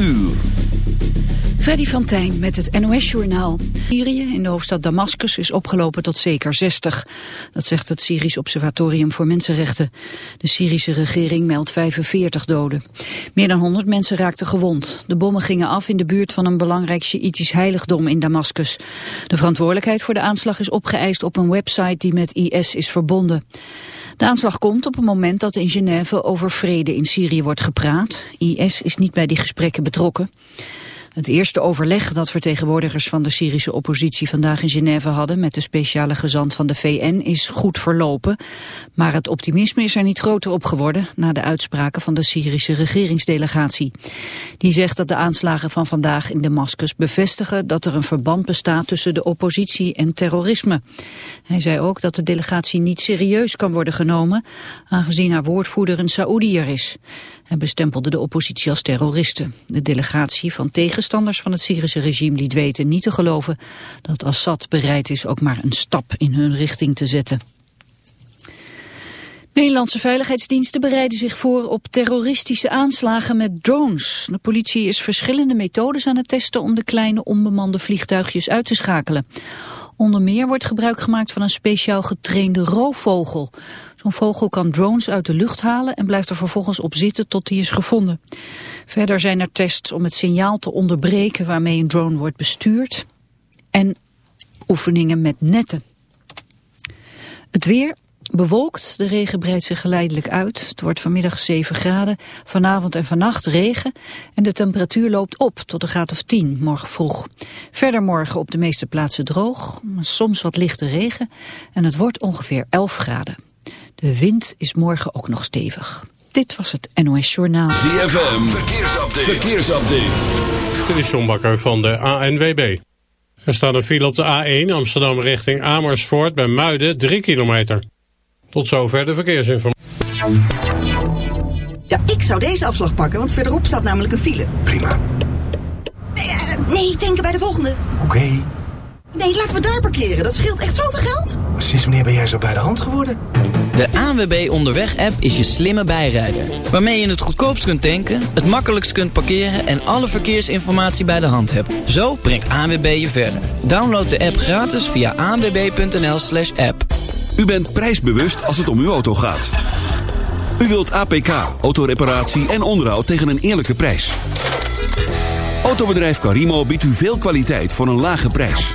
uur. Freddy van met het NOS-journaal. Syrië in de hoofdstad Damascus is opgelopen tot zeker 60. Dat zegt het Syrisch Observatorium voor Mensenrechten. De Syrische regering meldt 45 doden. Meer dan 100 mensen raakten gewond. De bommen gingen af in de buurt van een belangrijk Sjiïtisch heiligdom in Damascus. De verantwoordelijkheid voor de aanslag is opgeëist op een website die met IS is verbonden. De aanslag komt op een moment dat in Genève over vrede in Syrië wordt gepraat. IS is niet bij die gesprekken betrokken. Het eerste overleg dat vertegenwoordigers van de Syrische oppositie vandaag in Genève hadden met de speciale gezant van de VN is goed verlopen. Maar het optimisme is er niet groter op geworden na de uitspraken van de Syrische regeringsdelegatie. Die zegt dat de aanslagen van vandaag in Damascus bevestigen dat er een verband bestaat tussen de oppositie en terrorisme. Hij zei ook dat de delegatie niet serieus kan worden genomen aangezien haar woordvoerder een Saoediër is en bestempelde de oppositie als terroristen. De delegatie van tegenstanders van het Syrische regime liet weten niet te geloven dat Assad bereid is ook maar een stap in hun richting te zetten. Nederlandse veiligheidsdiensten bereiden zich voor op terroristische aanslagen met drones. De politie is verschillende methodes aan het testen om de kleine onbemande vliegtuigjes uit te schakelen. Onder meer wordt gebruik gemaakt van een speciaal getrainde roofvogel. Zo'n vogel kan drones uit de lucht halen en blijft er vervolgens op zitten tot die is gevonden. Verder zijn er tests om het signaal te onderbreken waarmee een drone wordt bestuurd. En oefeningen met netten. Het weer, Bewolkt, de regen breidt zich geleidelijk uit. Het wordt vanmiddag 7 graden, vanavond en vannacht regen... en de temperatuur loopt op tot een graad of 10 morgen vroeg. Verder morgen op de meeste plaatsen droog, soms wat lichte regen... en het wordt ongeveer 11 graden. De wind is morgen ook nog stevig. Dit was het NOS Journaal. ZFM, verkeersupdate. verkeersupdate. Dit is John Bakker van de ANWB. Er staat een file op de A1 Amsterdam richting Amersfoort bij Muiden 3 kilometer. Tot zover de verkeersinformatie. Ja, ik zou deze afslag pakken, want verderop staat namelijk een file. Prima. Nee, uh, nee denken bij de volgende. Oké. Nee, laten we daar parkeren. Dat scheelt echt zoveel geld. Sinds wanneer ben jij zo bij de hand geworden? De ANWB Onderweg-app is je slimme bijrijder. Waarmee je het goedkoopst kunt tanken, het makkelijkst kunt parkeren... en alle verkeersinformatie bij de hand hebt. Zo brengt ANWB je verder. Download de app gratis via anwb.nl slash app. U bent prijsbewust als het om uw auto gaat. U wilt APK, autoreparatie en onderhoud tegen een eerlijke prijs. Autobedrijf Carimo biedt u veel kwaliteit voor een lage prijs.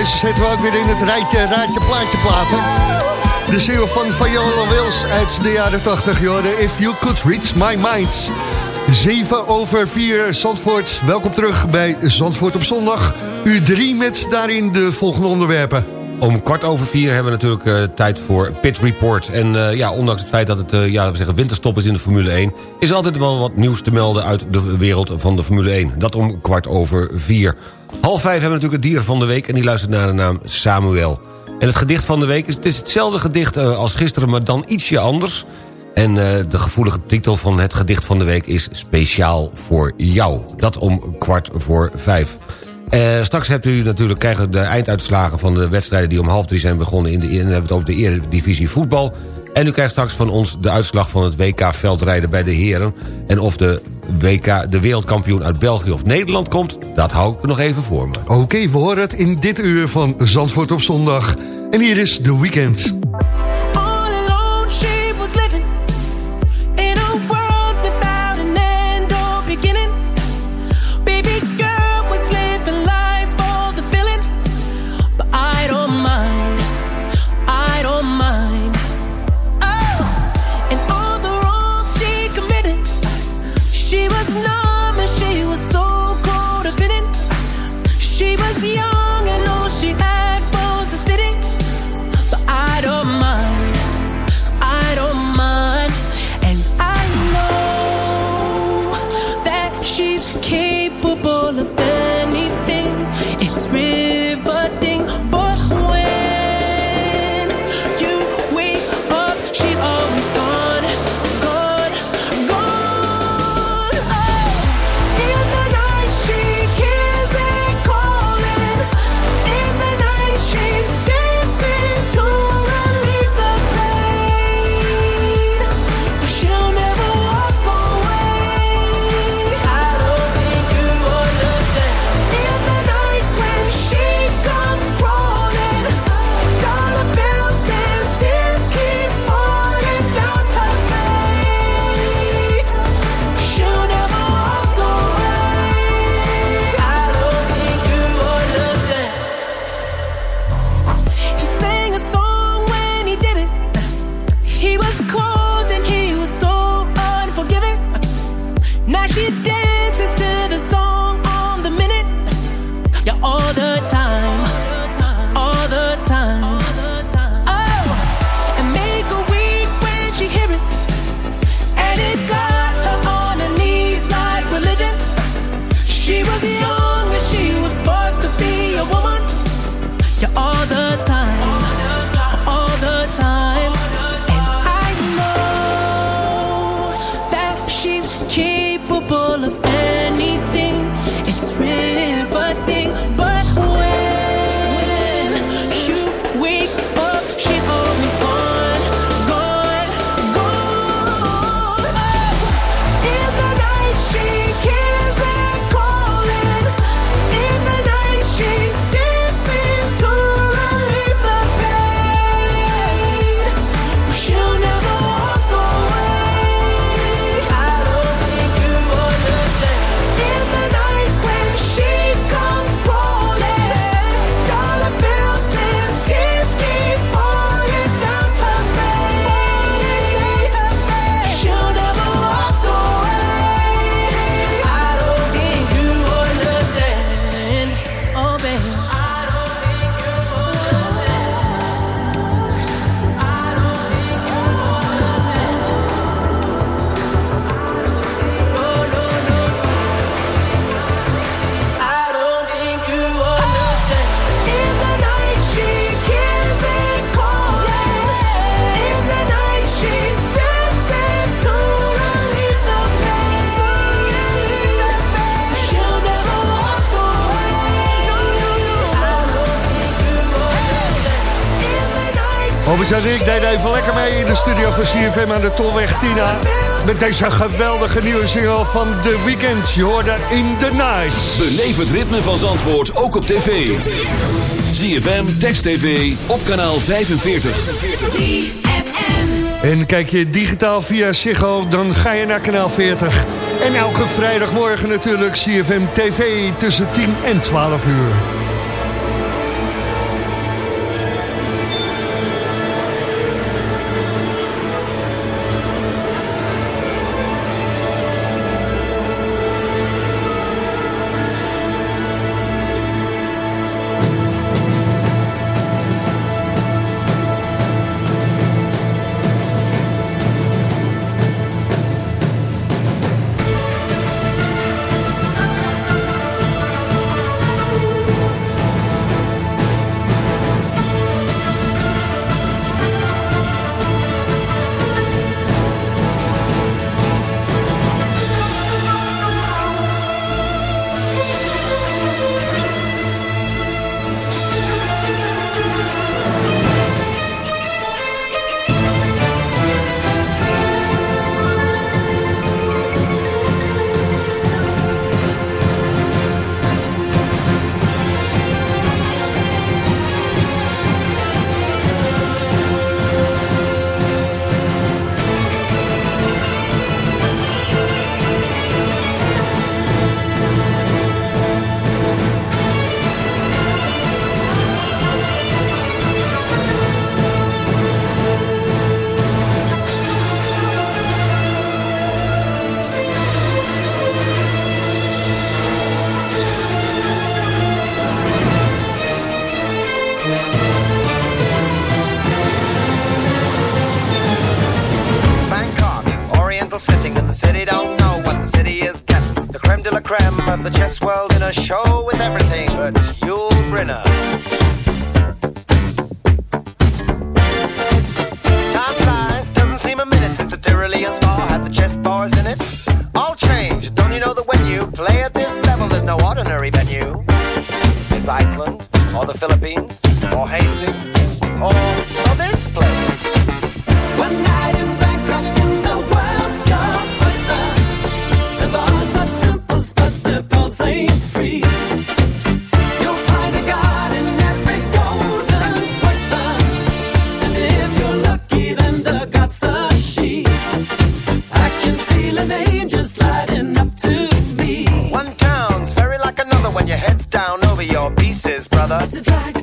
Deze zetten we ook weer in het rijtje, raadje, plaatje platen. De single van Viola Wills uit de jaren 80, joh. If You Could Read My Mind. 7 over 4, Zandvoort. Welkom terug bij Zandvoort op zondag. U 3 met daarin de volgende onderwerpen. Om kwart over vier hebben we natuurlijk eh, tijd voor Pit Report. En eh, ja, ondanks het feit dat het uh, ja, we zeggen, winterstop is in de Formule 1... is altijd wel wat nieuws te melden uit de wereld van de Formule 1. Dat om kwart over vier. Half vijf hebben we natuurlijk het dier van de week... en die luistert naar de naam Samuel. En het gedicht van de week is, het is hetzelfde gedicht als gisteren... maar dan ietsje anders... En de gevoelige titel van het gedicht van de week is Speciaal voor jou. Dat om kwart voor vijf. Uh, straks hebt u natuurlijk, krijgen de einduitslagen van de wedstrijden... die om half drie zijn begonnen. In de, en dan hebben het over de Eredivisie voetbal. En u krijgt straks van ons de uitslag van het WK veldrijden bij de heren. En of de WK, de wereldkampioen uit België of Nederland komt... dat hou ik nog even voor me. Oké, we horen het in dit uur van Zandvoort op zondag. En hier is de weekend. Ik deden even lekker mee in de studio van CFM aan de Tolweg Tina. Met deze geweldige nieuwe single van The Weeknd. Je hoort In The Night. Beleef het ritme van Zandvoort ook op tv. ZFM, Text TV, op kanaal 45. En kijk je digitaal via Ziggo, dan ga je naar kanaal 40. En elke vrijdagmorgen natuurlijk CFM TV tussen 10 en 12 uur. touch. A drag,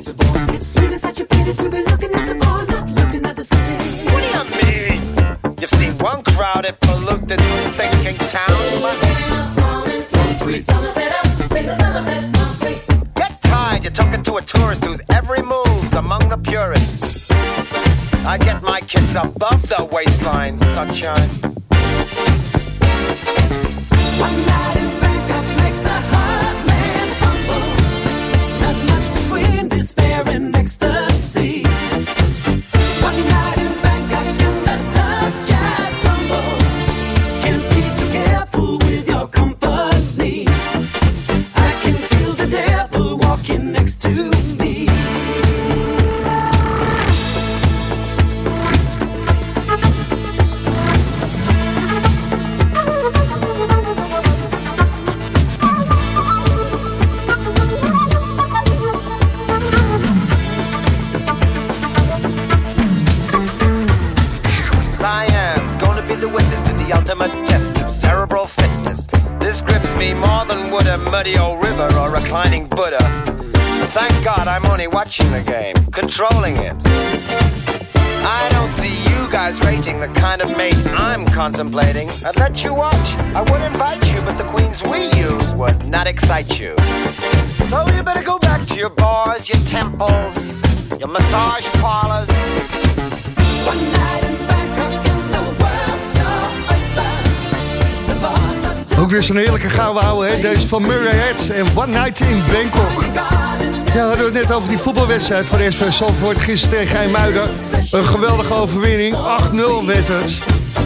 zo'n heerlijke gouden ouwe, hè? Deze van Murray Head en One Night in Bangkok. Ja, we hadden het net over die voetbalwedstrijd van SV Salford gisteren tegen IJmuiden. Een geweldige overwinning, 8-0 werd het.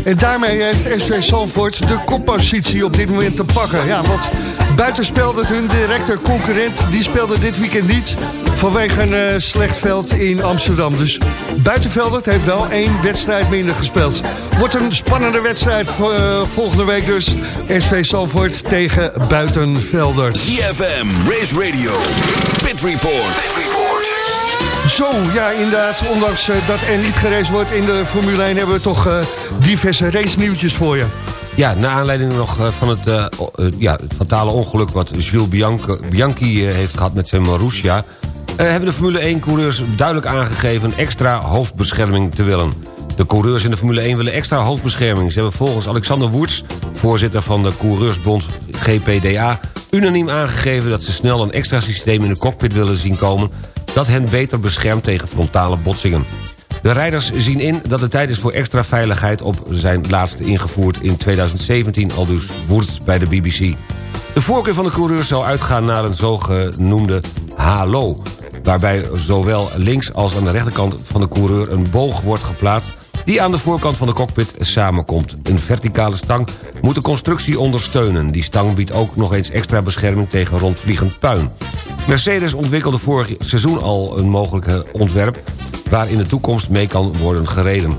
En daarmee heeft SV Salford de koppositie op dit moment te pakken. Ja, want buiten hun directe concurrent, die speelde dit weekend niet... vanwege een eh, slecht veld in Amsterdam. Dus Buitenveldert heeft wel één wedstrijd minder gespeeld. Wordt een spannende wedstrijd eh, volgende week dus. SV Salford tegen Buitenveldert. ZFM, Race Radio, Pit Report. Zo, ja inderdaad, ondanks eh, dat er niet geraced wordt in de Formule 1... hebben we toch diverse race nieuwtjes voor je. Ja, naar aanleiding nog eh, van het, eh, eh, ja, het fatale ongeluk... wat Jules Bianchi, Bianchi heeft gehad met zijn Marussia... hebben de Formule 1-coureurs duidelijk aangegeven... extra hoofdbescherming te willen. De coureurs in de Formule 1 willen extra hoofdbescherming. Ze hebben volgens Alexander Woerts, voorzitter van de coureursbond GPDA... unaniem aangegeven dat ze snel een extra systeem in de cockpit willen zien komen... dat hen beter beschermt tegen frontale botsingen. De rijders zien in dat het tijd is voor extra veiligheid... op zijn laatste ingevoerd in 2017, al dus Woerts bij de BBC. De voorkeur van de coureurs zou uitgaan naar een zogenoemde halo... waarbij zowel links als aan de rechterkant van de coureur een boog wordt geplaatst... die aan de voorkant van de cockpit samenkomt. Een verticale stang moet de constructie ondersteunen. Die stang biedt ook nog eens extra bescherming tegen rondvliegend puin. Mercedes ontwikkelde vorig seizoen al een mogelijke ontwerp... waar in de toekomst mee kan worden gereden.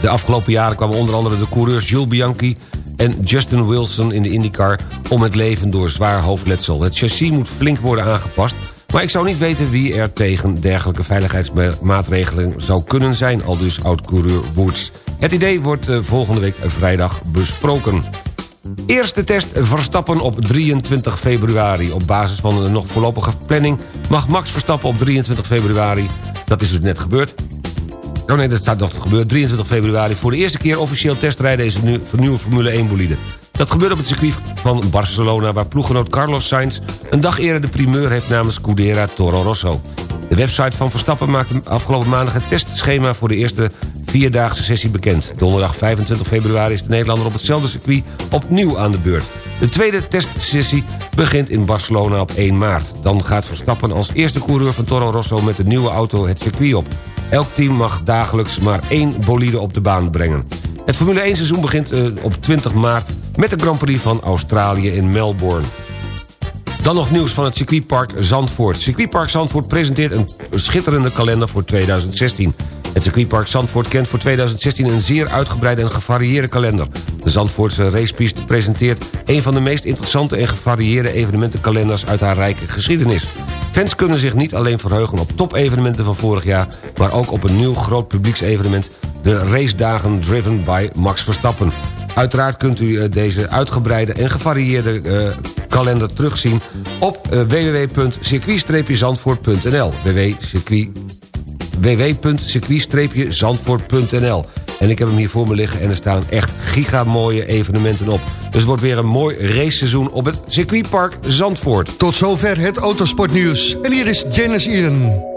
De afgelopen jaren kwamen onder andere de coureurs Jules Bianchi en Justin Wilson in de IndyCar om het leven door zwaar hoofdletsel. Het chassis moet flink worden aangepast, maar ik zou niet weten wie er tegen dergelijke veiligheidsmaatregelen zou kunnen zijn, al dus oud-coureur Woods. Het idee wordt eh, volgende week vrijdag besproken. Eerste test Verstappen op 23 februari. Op basis van een nog voorlopige planning mag Max Verstappen op 23 februari... dat is dus net gebeurd, Oh nee, dat staat nog te gebeuren. 23 februari voor de eerste keer officieel testrijden... is een nieuwe Formule 1 bolide. Dat gebeurt op het circuit van Barcelona... waar ploeggenoot Carlos Sainz een dag eerder de primeur heeft namens Cudera Toro Rosso. De website van Verstappen maakte afgelopen maandag het testschema... voor de eerste vierdaagse sessie bekend. Donderdag 25 februari is de Nederlander op hetzelfde circuit opnieuw aan de beurt. De tweede testsessie begint in Barcelona op 1 maart. Dan gaat Verstappen als eerste coureur van Toro Rosso met de nieuwe auto het circuit op. Elk team mag dagelijks maar één bolide op de baan brengen. Het Formule 1 seizoen begint eh, op 20 maart met de Grand Prix van Australië in Melbourne. Dan nog nieuws van het circuitpark Zandvoort. Circuitpark Zandvoort presenteert een schitterende kalender voor 2016. Het circuitpark Zandvoort kent voor 2016 een zeer uitgebreide en gevarieerde kalender. De Zandvoortse racepiste presenteert een van de meest interessante en gevarieerde evenementenkalenders uit haar rijke geschiedenis. Fans kunnen zich niet alleen verheugen op topevenementen van vorig jaar... maar ook op een nieuw groot publieksevenement... de racedagen driven by Max Verstappen. Uiteraard kunt u eh, deze uitgebreide en gevarieerde eh, kalender terugzien... op eh, uh, www.circuit-zandvoort.nl www.circuit-zandvoort.nl en ik heb hem hier voor me liggen en er staan echt gigamooie evenementen op. Dus het wordt weer een mooi raceseizoen op het circuitpark Zandvoort. Tot zover het autosportnieuws. En hier is Janice Iren.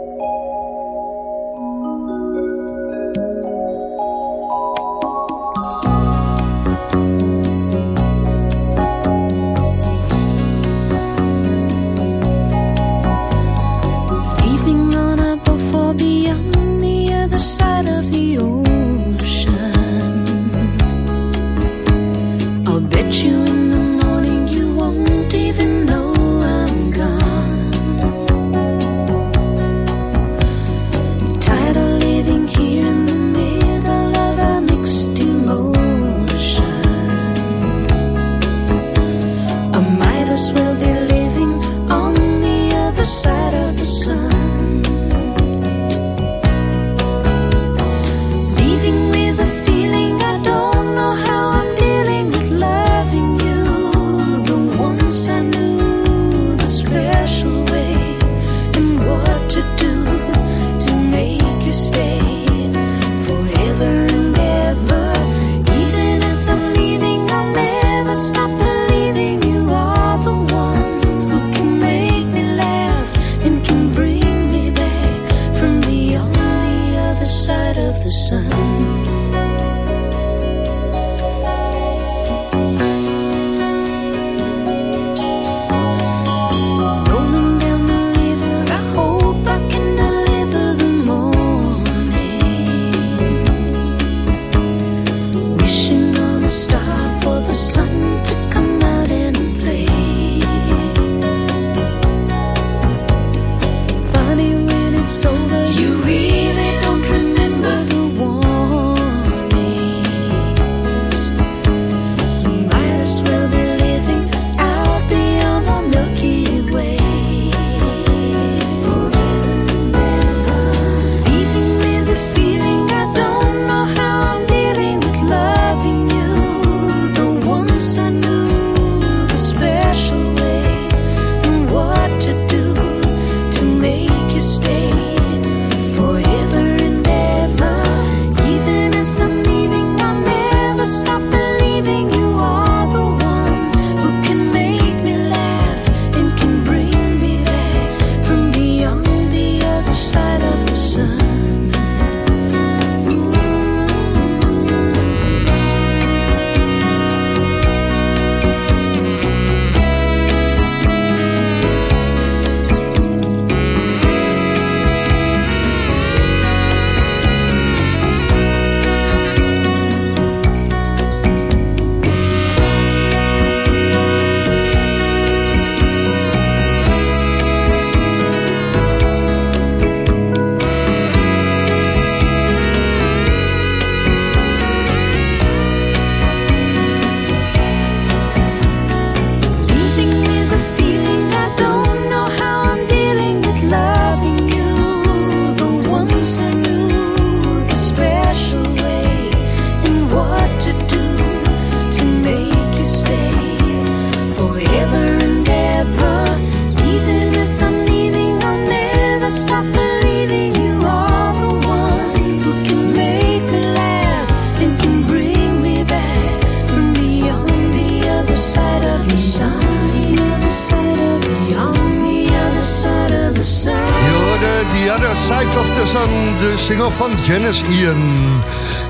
Janice Ian.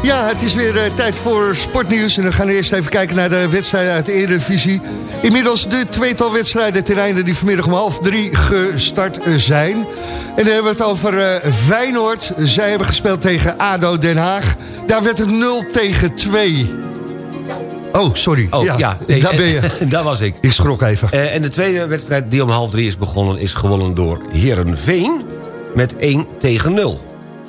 Ja, het is weer eh, tijd voor sportnieuws. En dan gaan we eerst even kijken naar de wedstrijden uit de Eredivisie. Inmiddels de tweetal wedstrijden ten einde die vanmiddag om half drie gestart eh, zijn. En dan hebben we het over uh, Feyenoord. Zij hebben gespeeld tegen ADO Den Haag. Daar werd het 0 tegen 2. Oh, sorry. Oh, ja, ja daar ben je. daar was ik. Ik schrok even. En de tweede wedstrijd die om half drie is begonnen... is gewonnen door Herenveen met 1 tegen 0.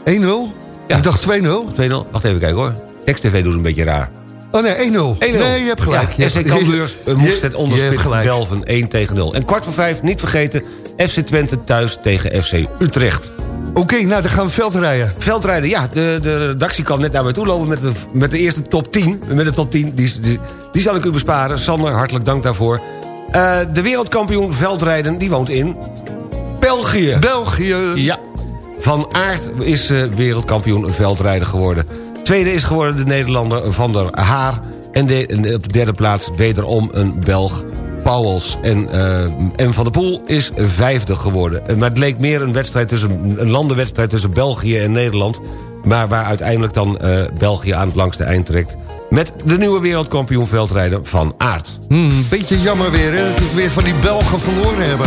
1-0? Ik dacht 2-0. 2-0. Wacht even kijken hoor. Text-TV doet een beetje raar. Oh nee, 1-0. 1-0. Nee, je hebt gelijk. Ja, SC eh, moest het onderspit delven 1 tegen 0. En kwart voor vijf, niet vergeten, FC Twente thuis tegen FC Utrecht. Oké, nou dan gaan we veldrijden. Veldrijden, ja, de, de redactie kwam net naar mij toe lopen met de, met de eerste top 10. Met de top 10, die, die, die zal ik u besparen. Sander, hartelijk dank daarvoor. Eh, de wereldkampioen veldrijden, die woont in België. België. Ja. Van Aert is eh, wereldkampioen veldrijden geworden. Tweede is geworden de Nederlander Van der Haar. En, de, en op de derde plaats wederom een Belg, Pauwels. En, eh, M. van der Poel is vijfde geworden. Eh, Maar het leek meer een, wedstrijd tussen, een landenwedstrijd tussen België en Nederland. Maar waar uiteindelijk dan eh, België aan het langste eind trekt. Met de nieuwe wereldkampioen veldrijden Van Aert. Hmm, beetje jammer weer, hè, dat we weer van die Belgen verloren hebben.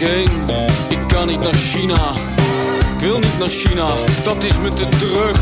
Ik? Ik kan niet naar China. Ik wil niet naar China, dat is me te druk.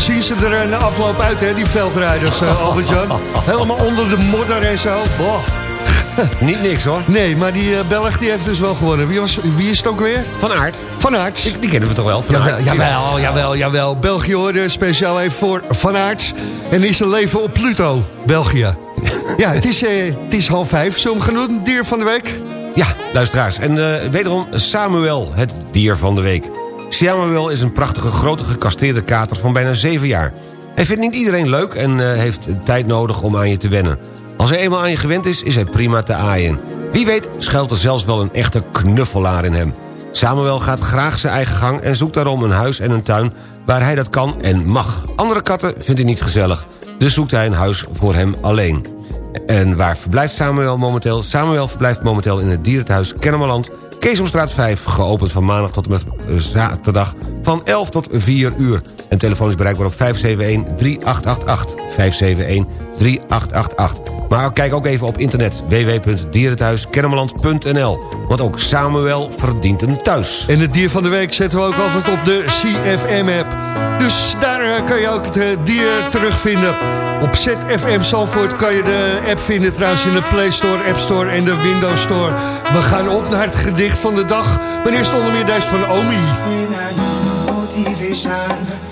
Zien ze er eh, na afloop uit, hè, die veldrijders, uh, Albert-Jan? Helemaal onder de modder en zo. Boah. Niet niks hoor. Nee, maar die uh, Belg die heeft dus wel gewonnen. Wie, was, wie is het ook weer? Van Aert. Van Aert. Die, die kennen we toch wel? Van jawel, Aert. jawel, jawel, jawel. België hoorde speciaal even voor Van Aert. En is een leven op Pluto, België. ja, het is, uh, het is half vijf. Zullen we? Dier van de week? Ja, luisteraars. En uh, wederom Samuel, het dier van de week. Samuel is een prachtige, grote gekasteerde kater van bijna 7 jaar. Hij vindt niet iedereen leuk en uh, heeft tijd nodig om aan je te wennen. Als hij eenmaal aan je gewend is, is hij prima te aaien. Wie weet schuilt er zelfs wel een echte knuffelaar in hem. Samuel gaat graag zijn eigen gang en zoekt daarom een huis en een tuin... waar hij dat kan en mag. Andere katten vindt hij niet gezellig, dus zoekt hij een huis voor hem alleen. En waar verblijft Samuel momenteel? Samuel verblijft momenteel in het dierenthuis Kennemerland... Keesomstraat 5, geopend van maandag tot en met eh, zaterdag van 11 tot 4 uur. En telefoon is bereikbaar op 571-3888. 571-3888. Maar kijk ook even op internet www.dierenthuiskennemerland.nl. Want ook Samuel verdient een thuis. En het dier van de week zetten we ook altijd op de CFM-app. Dus daar uh, kan je ook het uh, dier terugvinden. Op ZFM Zalvoort kan je de app vinden trouwens in de Play Store, App Store en de Windows Store. We gaan op naar het gedicht van de dag. Maar eerst onder meer deze van Omi. motivation.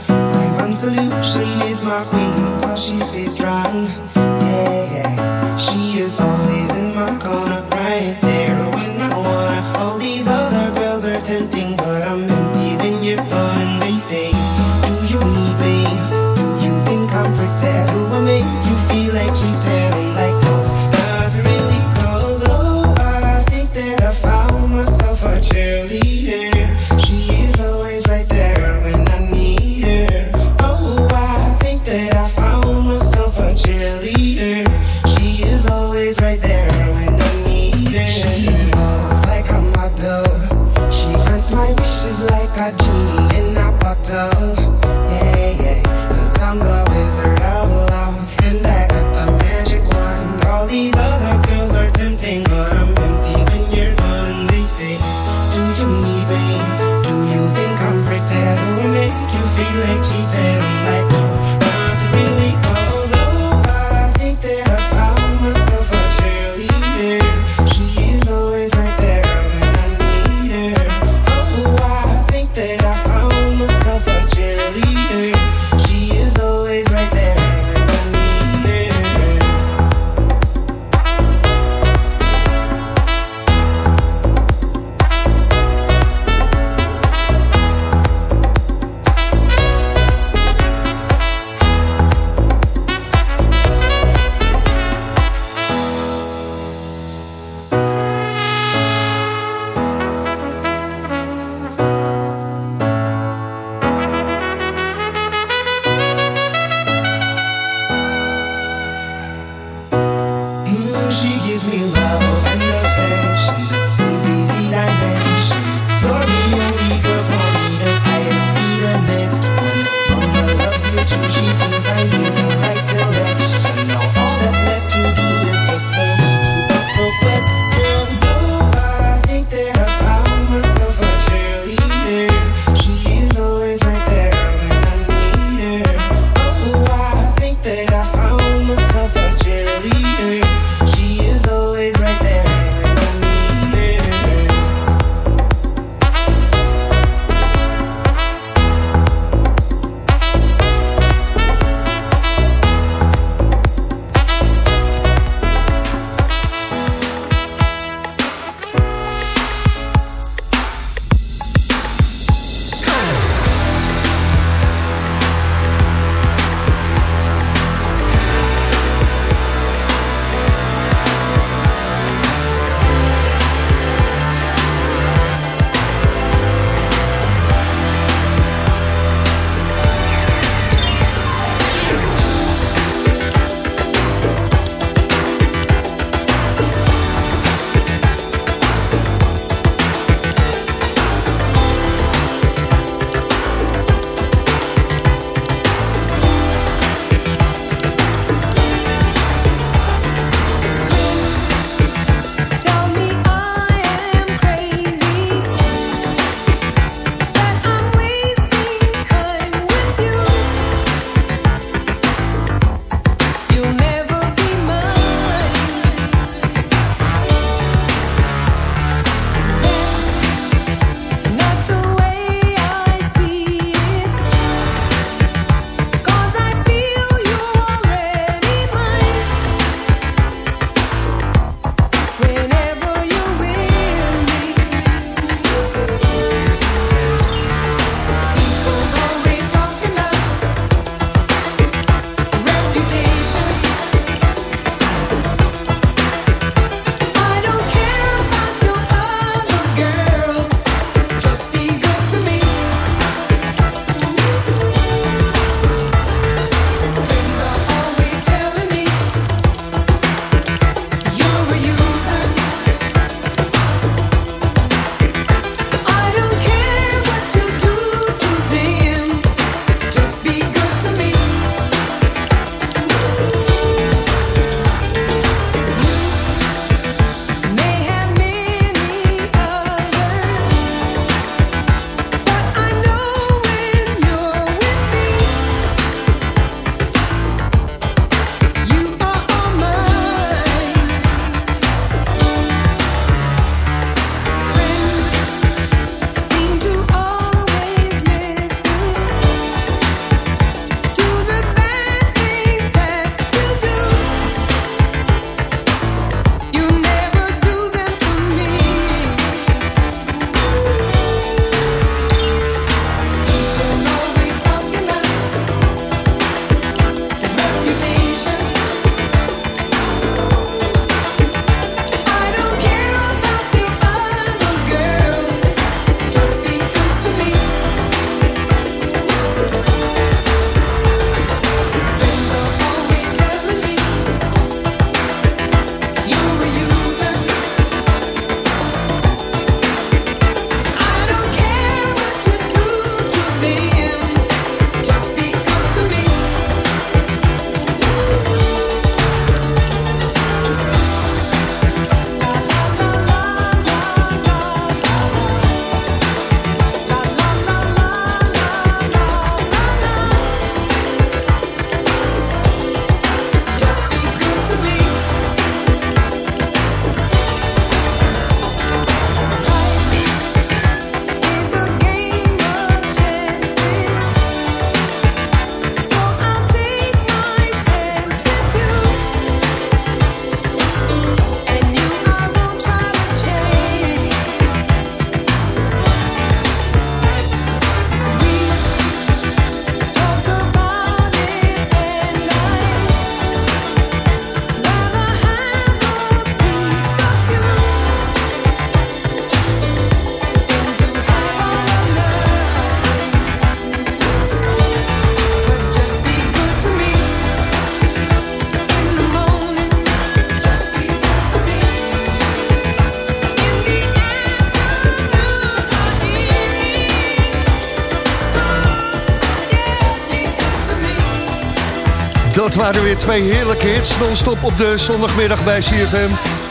Dat waren weer twee heerlijke hits. Non-stop op de zondagmiddag bij CFM.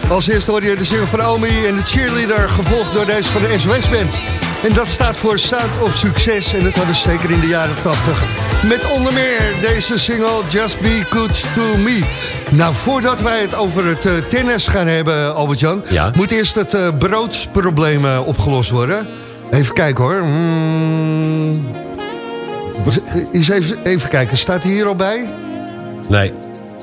Als eerste hoorde je de single van Omi en de cheerleader... gevolgd door deze van de SOS Band. En dat staat voor Sound of Succes. En dat hadden ze zeker in de jaren 80. Met onder meer deze single Just Be Good To Me. Nou, voordat wij het over het eh, tennis gaan hebben, Albert-Jan... moet eerst het eh, broodsprobleem eh, opgelost worden. Even kijken hoor. Hmm. Eens even, even kijken, staat hij hier al bij? Nee.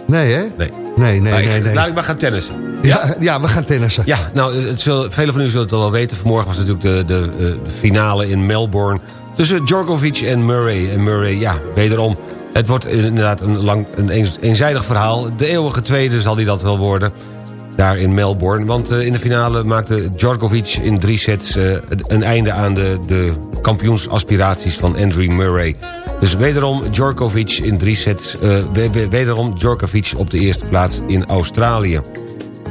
Nee, hè? Nee. Nee, nee, Maar ik- nee. nee. Laat ik maar gaan tennissen. Ja, ja, we gaan tennissen. Ja, nou, het zullen, velen van u zullen het al wel weten. Vanmorgen was natuurlijk de, de, eh, de finale in Melbourne... tussen Djokovic en Murray. En Murray, ja, wederom. Het wordt inderdaad een, lang, een eenzijdig verhaal. De eeuwige tweede zal hij dat wel worden. Daar in Melbourne. Want eh, in de finale maakte Djokovic in drie sets... eh, een einde aan de, de kampioensaspiraties van Andrew Murray. Dus wederom Djokovic in drie sets... eh, we- we- wederom Djokovic op de eerste plaats in Australië.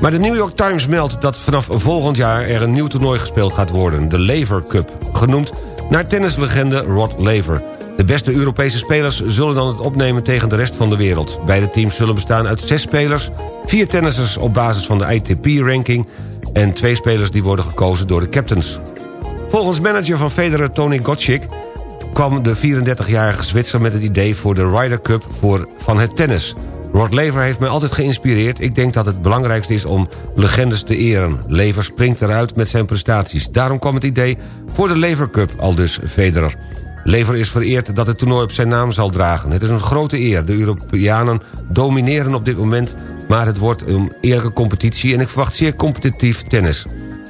Maar de New York Times meldt dat vanaf volgend jaar er een nieuw toernooi gespeeld gaat worden. De Lever Cup, genoemd naar tennislegende Rod Laver. De beste Europese spelers zullen dan het opnemen tegen de rest van de wereld. Beide teams zullen bestaan uit zes spelers, vier tennissers op basis van de ITP-ranking... en twee spelers die worden gekozen door de captains. Volgens manager van Federer Tony Gotchik kwam de 34-jarige Zwitser met het idee voor de Ryder Cup voor, van het tennis. Rod Lever heeft mij altijd geïnspireerd. Ik denk dat het belangrijkste is om legendes te eren. Lever springt eruit met zijn prestaties. Daarom kwam het idee voor de Lever Cup, al dus Federer. Lever is vereerd dat het toernooi op zijn naam zal dragen. Het is een grote eer. De Europeanen domineren op dit moment... maar het wordt een eerlijke competitie... en ik verwacht zeer competitief tennis.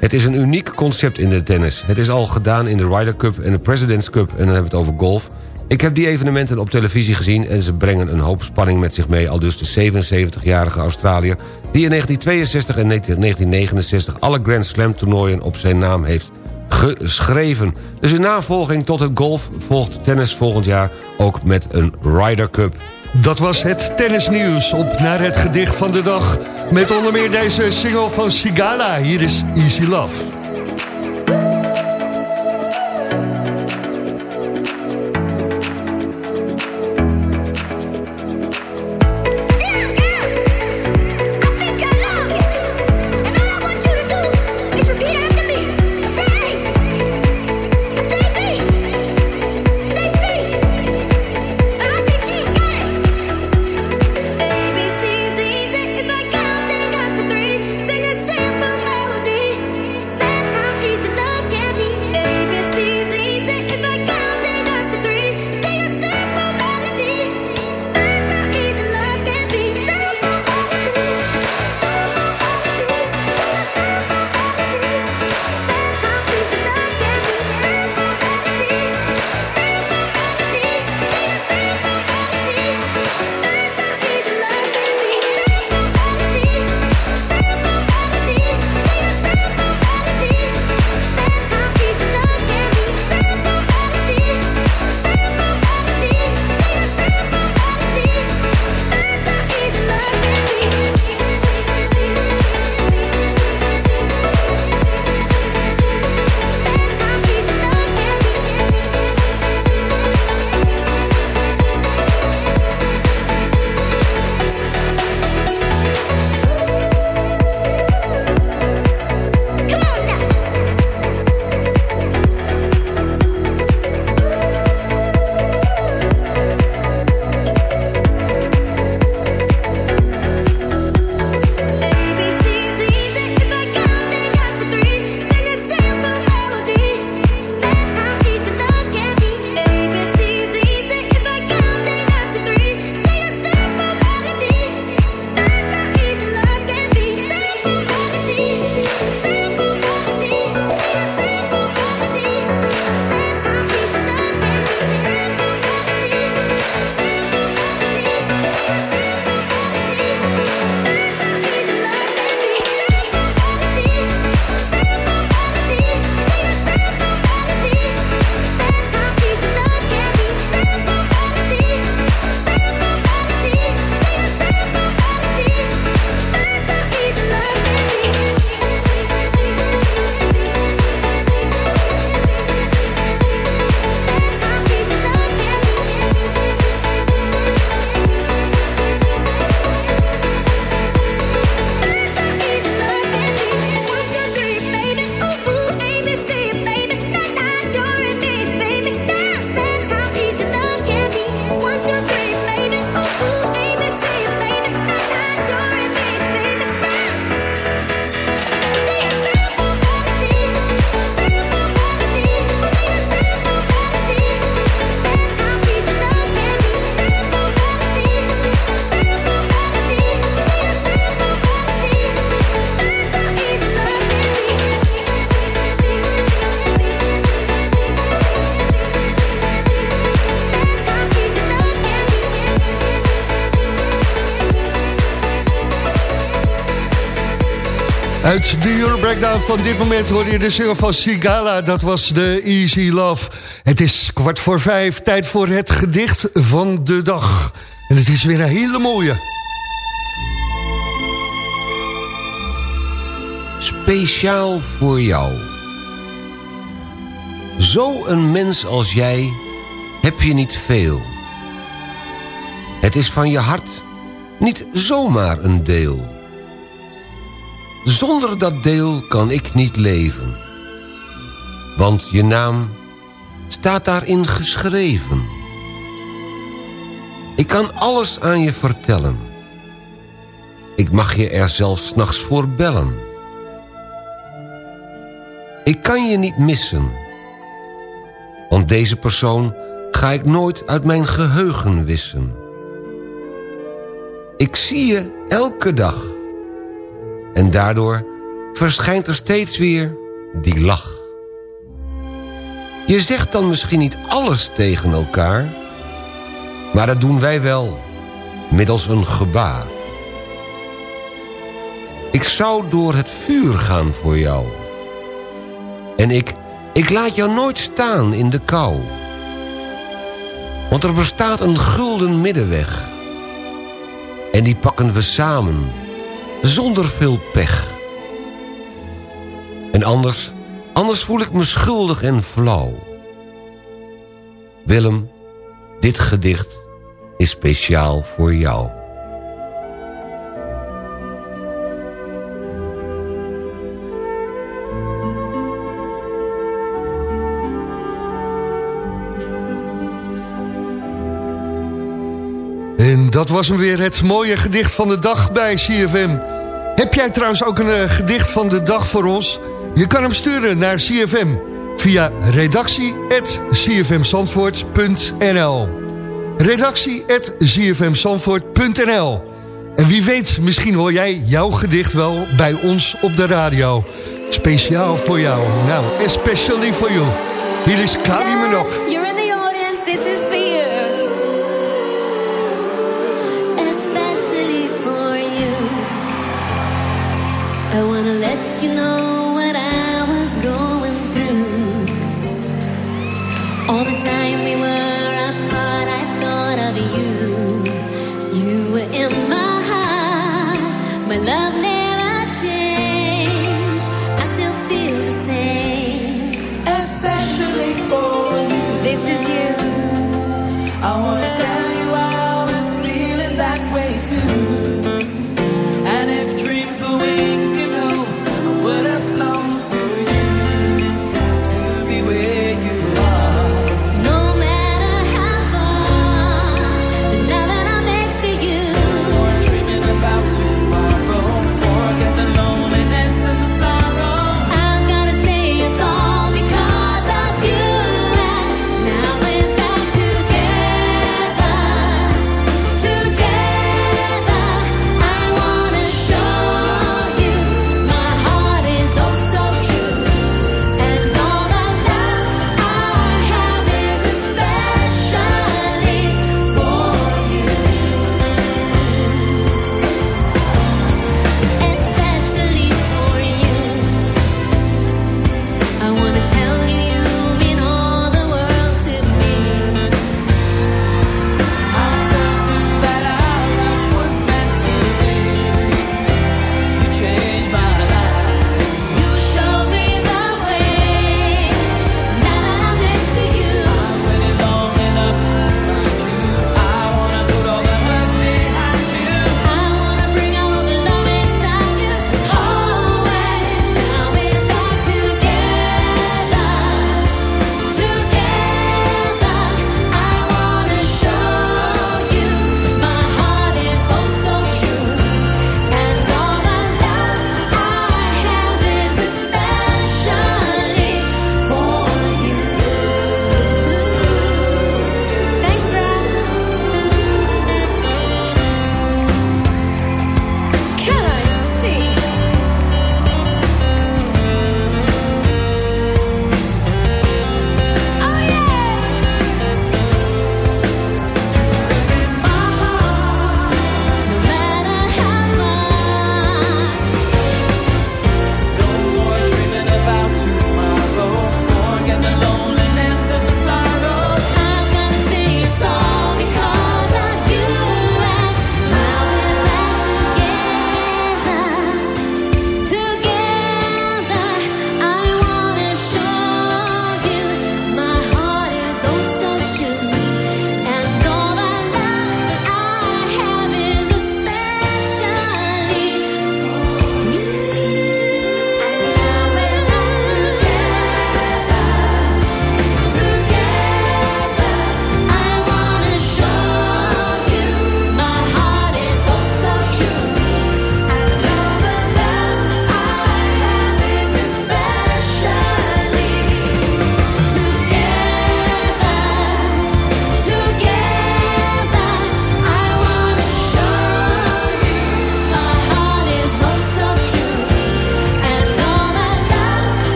Het is een uniek concept in de tennis. Het is al gedaan in de Ryder Cup en de President's Cup... en dan hebben we het over golf. Ik heb die evenementen op televisie gezien... en ze brengen een hoop spanning met zich mee... al dus de 77-jarige Australiër... die in 1962 en 1969 alle Grand Slam toernooien op zijn naam heeft geschreven. Dus in navolging tot het golf volgt tennis volgend jaar ook met een Ryder Cup. Dat was het tennisnieuws. Op naar het gedicht van de dag. Met onder meer deze single van Sigala. Hier is Easy Love. Breakdown van dit moment hoorde je de single van Sigala. Dat was de Easy Love. Het is kwart voor vijf, tijd voor het gedicht van de dag. En het is weer een hele mooie. Speciaal voor jou. Zo een mens als jij heb je niet veel. Het is van je hart niet zomaar een deel. Zonder dat deel kan ik niet leven. Want je naam staat daarin geschreven. Ik kan alles aan je vertellen. Ik mag je er zelfs 's nachts voor bellen. Ik kan je niet missen. Want deze persoon ga ik nooit uit mijn geheugen wissen. Ik zie je elke dag. En daardoor verschijnt er steeds weer die lach. Je zegt dan misschien niet alles tegen elkaar... maar dat doen wij wel, middels een gebaar. Ik zou door het vuur gaan voor jou. En ik, ik laat jou nooit staan in de kou. Want er bestaat een gulden middenweg. En die pakken we samen zonder veel pech. En anders, anders voel ik me schuldig en flauw. Willem, dit gedicht is speciaal voor jou. Dat was hem weer, het mooie gedicht van de dag bij CFM. Heb jij trouwens ook een eh, gedicht van de dag voor ons? Je kan hem sturen naar CFM via redactie.cfmzandvoort.nl redactie.cfmzandvoort.nl En wie weet, misschien hoor jij jouw gedicht wel bij ons op de radio. Speciaal voor jou. Nou, especially for you. Hier is Kali Minogue.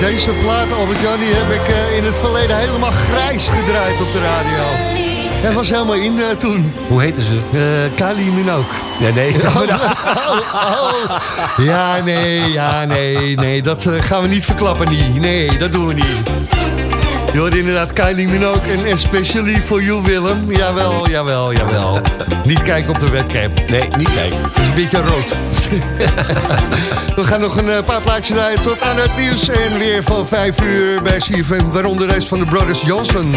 Deze plaat, Albert-Jan, die heb ik eh, in het verleden helemaal grijs gedraaid op de radio. Hij was helemaal in eh, toen. Hoe heette ze? Eh Kali Minogue. Ja, nee. Oh, oh. Ja, nee, ja, nee, nee, dat gaan we niet verklappen, niet. Nee, dat doen we niet. Je hoorde inderdaad Kylie Minogue en especially for you, Willem. Jawel, jawel, jawel. Niet kijken op de webcam. Nee, niet kijken. Dat is een beetje rood. we gaan nog een eh, paar plaatjes draaien tot aan het nieuws. En weer van 5 uur bij CFM, waaronder de rest van de Brothers Johnson.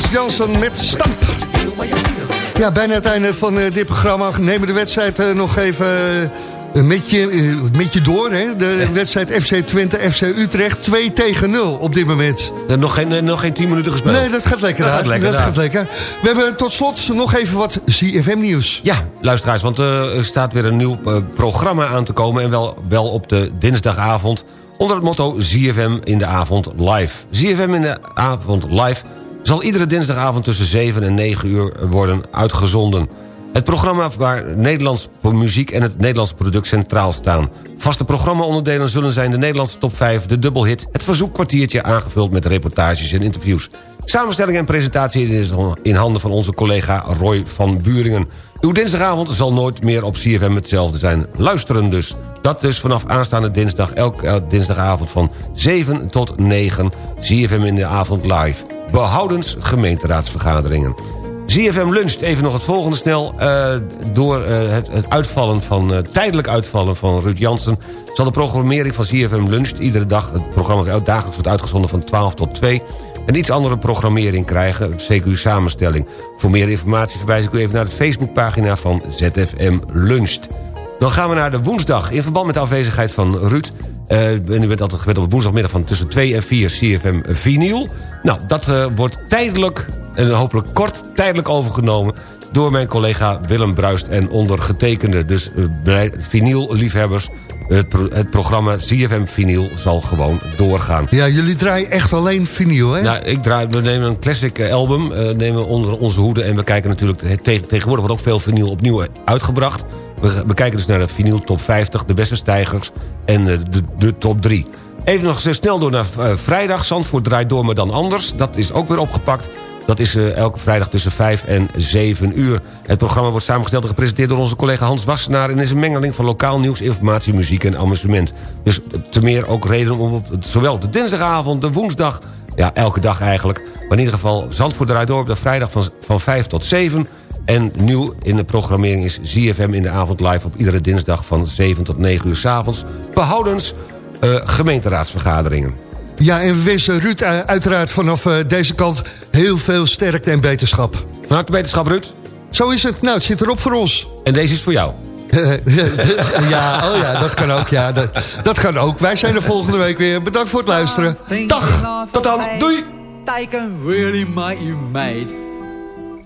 Brothers Johnson met Stamp. Ja, bijna het einde van eh, dit programma. Nemen de wedstrijd eh, nog even eh, met, je, eh, met je door. Hè? De wedstrijd FC Twente, FC Utrecht. 2 tegen 0 op dit moment. nog, geen, nog geen 10 minuten gespeeld. Nee, dat gaat lekker Dat gaat lekker dat gaat lekker. We hebben tot slot nog even wat CFM-nieuws. Ja, luisteraars, want er staat weer een nieuw programma aan te komen... en wel, wel op de dinsdagavond onder het motto ZFM in de avond live. ZFM in de avond live zal iedere dinsdagavond tussen 7 en 9 uur worden uitgezonden. Het programma waar Nederlands muziek en het Nederlands product centraal staan. Vaste programmaonderdelen zullen zijn de Nederlandse top 5, de dubbelhit... het verzoekkwartiertje aangevuld met reportages en interviews. Samenstelling en presentatie is in handen van onze collega Roy van Buringen. Uw dinsdagavond zal nooit meer op CFM hetzelfde zijn. Luisteren dus. Dat dus vanaf aanstaande dinsdag, elke dinsdagavond van 7 tot 9... ZFM in de avond live. Behoudens gemeenteraadsvergaderingen. ZFM luncht, even nog het volgende snel. Eh, door eh, het, uitvallen van, eh, tijdelijk uitvallen van Ruud Jansen... zal de programmering van ZFM luncht iedere dag... het programma dagelijks wordt uitgezonden van 12 tot 2... een iets andere programmering krijgen, CQ samenstelling. Voor meer informatie verwijs ik u even naar de Facebookpagina van ZFM Luncht. Dan gaan we naar de woensdag. In verband met de afwezigheid van Ruud... eh, en u bent altijd gewend op woensdagmiddag van tussen 2 en 4 CFM Vinyl. Nou, dat eh, wordt tijdelijk, en hopelijk kort, tijdelijk overgenomen... door mijn collega Willem Bruist en ondergetekende. Dus uh, vinyl-liefhebbers, het, pro- het programma CFM Vinyl zal gewoon doorgaan. Ja, jullie draaien echt alleen vinyl, hè? Nou, ik draai, we nemen een classic album, eh, nemen onder onze hoede... en we kijken natuurlijk, te- tegenwoordig wordt ook veel vinyl opnieuw uitgebracht. We, we kijken dus naar de vinyl top 50, de beste stijgers en eh, de, de top 3. Even nog eens snel door naar eh, vrijdag. Zandvoort draait door, maar dan anders. Dat is ook weer opgepakt. Dat is eh, elke vrijdag tussen 5 en 7 uur. Het programma wordt samengesteld en gepresenteerd door onze collega Hans Wassenaar... en is een mengeling van lokaal nieuws, informatie, muziek en amusement. Dus te meer ook reden om op, zowel de dinsdagavond, de woensdag... ja, elke dag eigenlijk, maar in ieder geval Zandvoort draait door... op de vrijdag van, van 5 tot 7... En nieuw in de programmering is ZFM in de avond live op iedere dinsdag van 7 tot 9 uur s avonds. Behoudens eh, gemeenteraadsvergaderingen. Ja, en we wensen Ruud eh, uiteraard vanaf eh, deze kant heel veel sterkte en beterschap. Van harte beterschap, Ruud. Zo is het. Nou, het zit erop voor ons. En deze is voor jou. ja, oh ja, dat kan ook. Ja, dat, dat kan ook. Wij zijn er volgende week weer. Bedankt voor het luisteren. Dag. Tot dan. Doei. They can really make you mad.